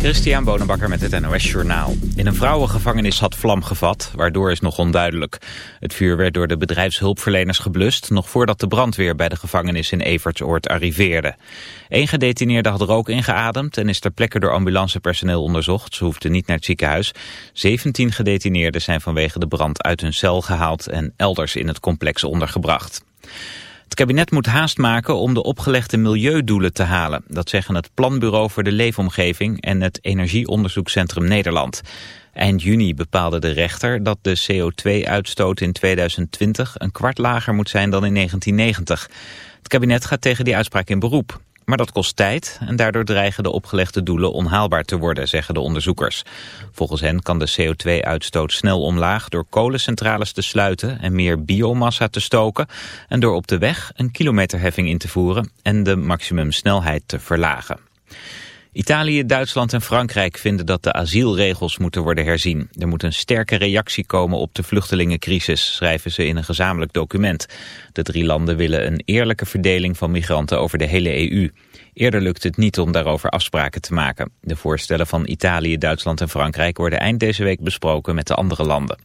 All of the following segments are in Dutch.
Christian Bonenbakker met het NOS Journaal. In een vrouwengevangenis had vlam gevat, waardoor is nog onduidelijk. Het vuur werd door de bedrijfshulpverleners geblust... nog voordat de brandweer bij de gevangenis in Evertsoord arriveerde. Eén gedetineerde had rook ingeademd... en is ter plekke door ambulancepersoneel onderzocht. Ze hoefde niet naar het ziekenhuis. 17 gedetineerden zijn vanwege de brand uit hun cel gehaald... en elders in het complex ondergebracht. Het kabinet moet haast maken om de opgelegde milieudoelen te halen. Dat zeggen het Planbureau voor de Leefomgeving en het Energieonderzoekscentrum Nederland. Eind juni bepaalde de rechter dat de CO2-uitstoot in 2020 een kwart lager moet zijn dan in 1990. Het kabinet gaat tegen die uitspraak in beroep. Maar dat kost tijd en daardoor dreigen de opgelegde doelen onhaalbaar te worden, zeggen de onderzoekers. Volgens hen kan de CO2-uitstoot snel omlaag door kolencentrales te sluiten en meer biomassa te stoken en door op de weg een kilometerheffing in te voeren en de maximumsnelheid te verlagen. Italië, Duitsland en Frankrijk vinden dat de asielregels moeten worden herzien. Er moet een sterke reactie komen op de vluchtelingencrisis, schrijven ze in een gezamenlijk document. De drie landen willen een eerlijke verdeling van migranten over de hele EU. Eerder lukt het niet om daarover afspraken te maken. De voorstellen van Italië, Duitsland en Frankrijk worden eind deze week besproken met de andere landen.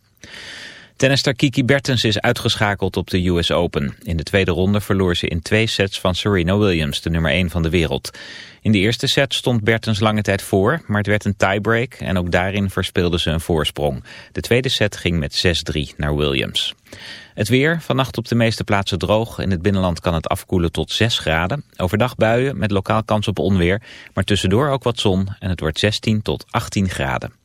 Tennister Kiki Bertens is uitgeschakeld op de US Open. In de tweede ronde verloor ze in twee sets van Serena Williams, de nummer 1 van de wereld. In de eerste set stond Bertens lange tijd voor, maar het werd een tiebreak en ook daarin verspeelde ze een voorsprong. De tweede set ging met 6-3 naar Williams. Het weer, vannacht op de meeste plaatsen droog. In het binnenland kan het afkoelen tot 6 graden. Overdag buien met lokaal kans op onweer, maar tussendoor ook wat zon en het wordt 16 tot 18 graden.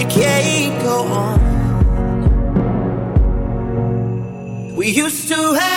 it can't go on. We used to have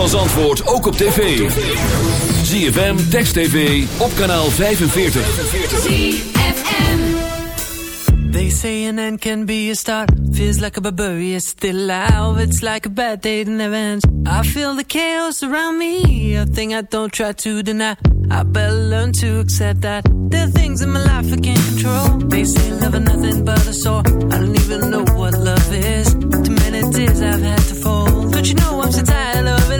van Zandvoort ook op tv. ZFM, Text TV, op kanaal 45. They say an end can be a start. Feels like a barbarian still alive. It's like a bad day that never ends. I feel the chaos around me. A thing I don't try to deny. I better learn to accept that. There are things in my life I can't control. They say love is nothing but a sore. I don't even know what love is. Too many tears I've had to fold. Don't you know I'm so tired of it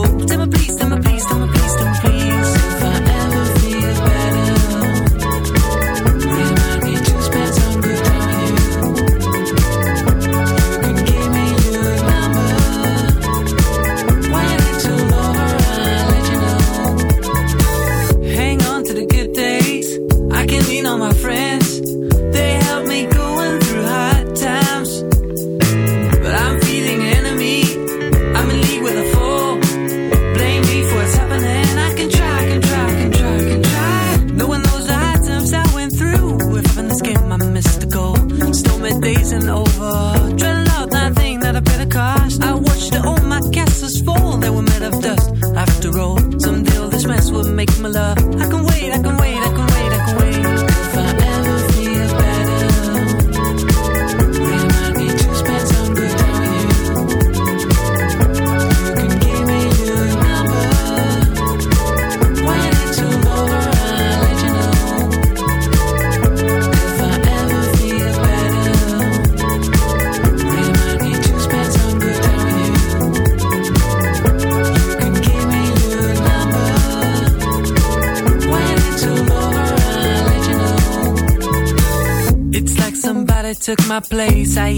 Took my place. I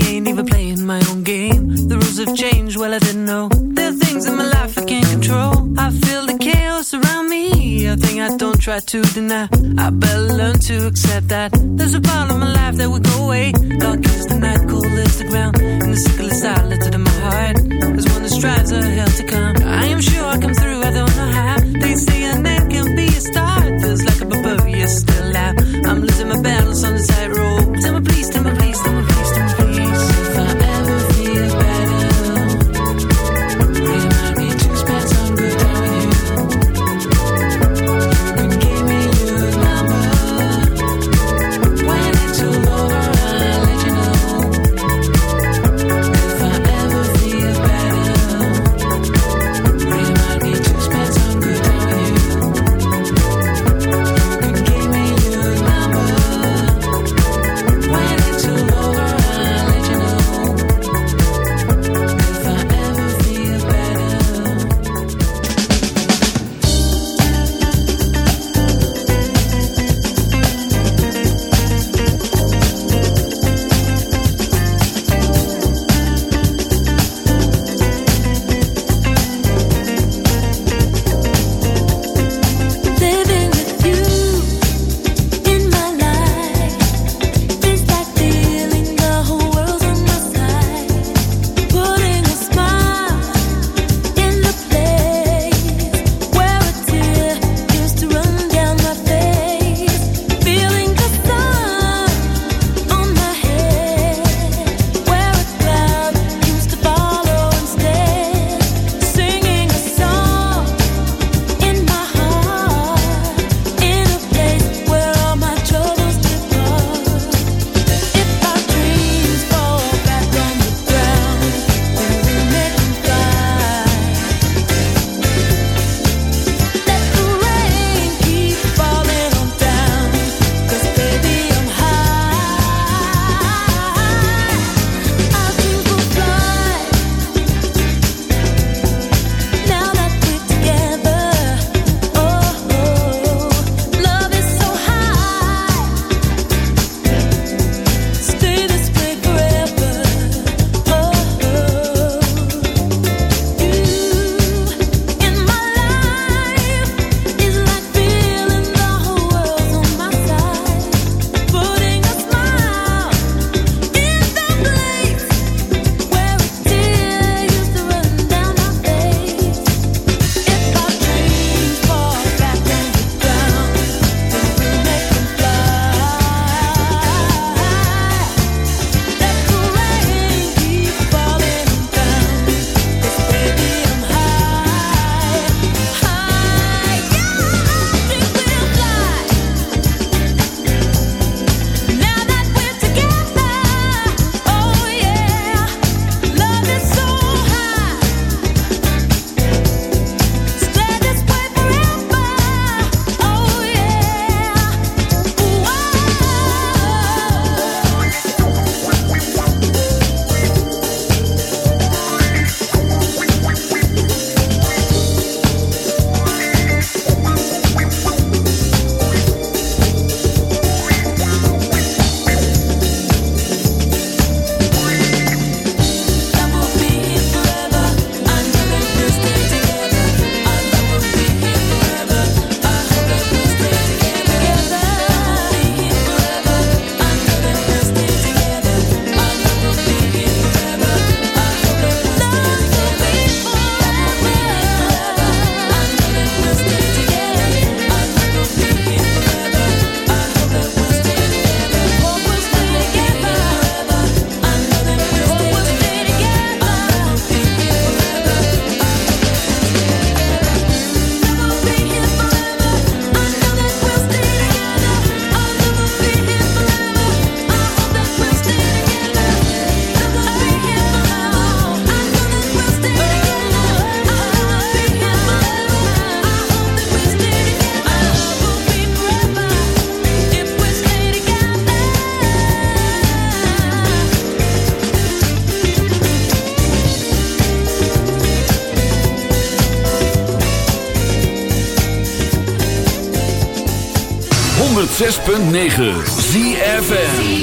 106.9 ZFN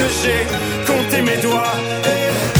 que j'ai compté mes doigts.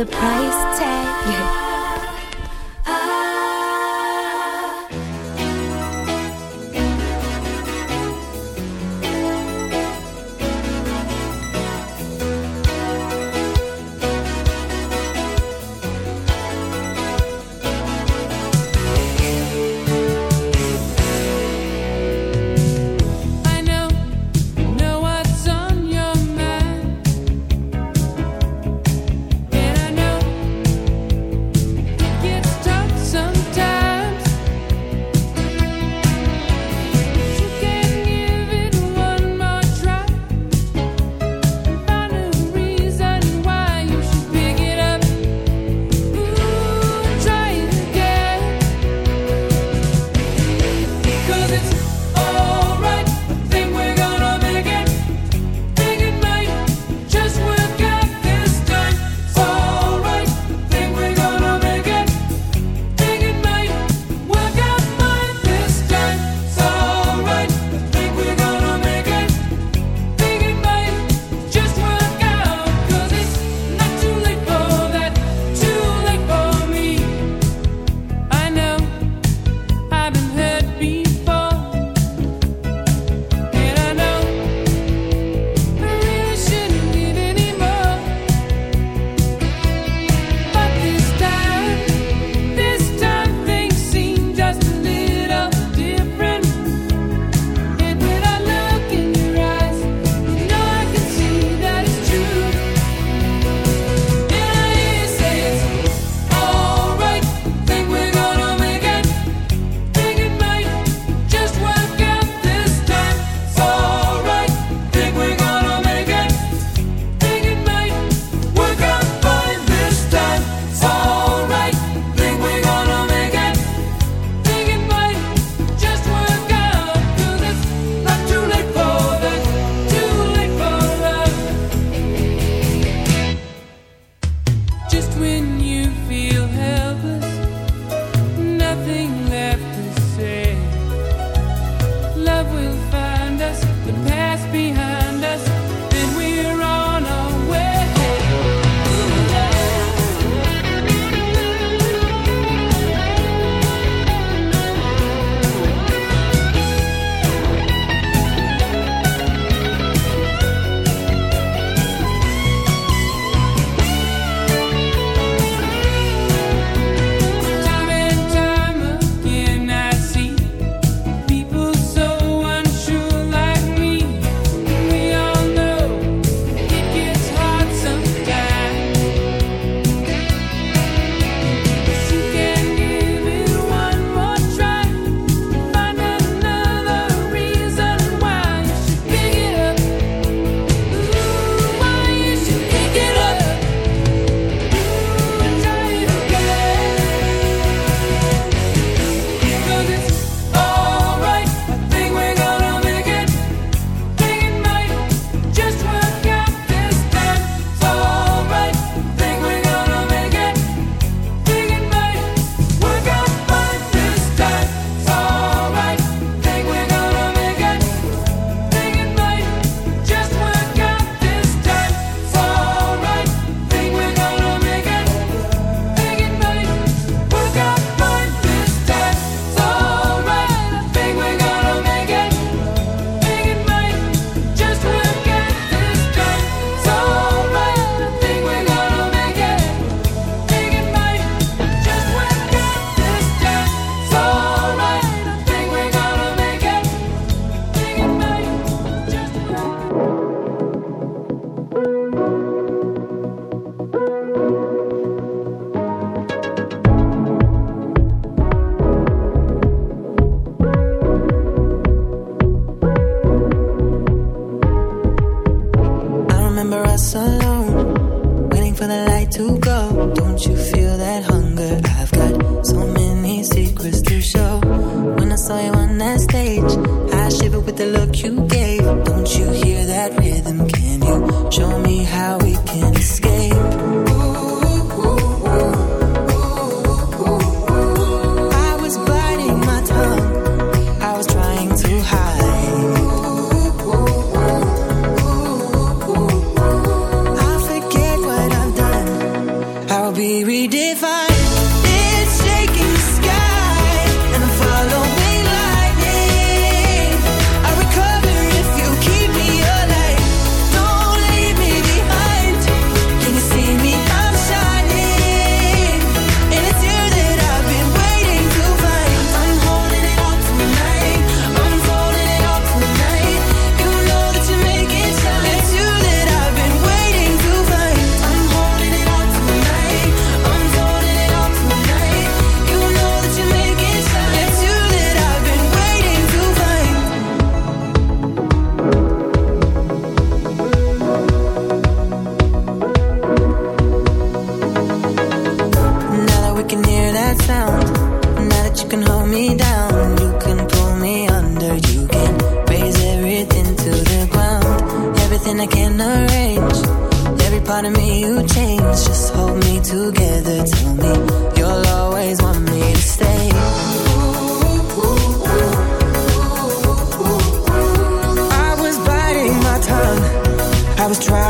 The price was driving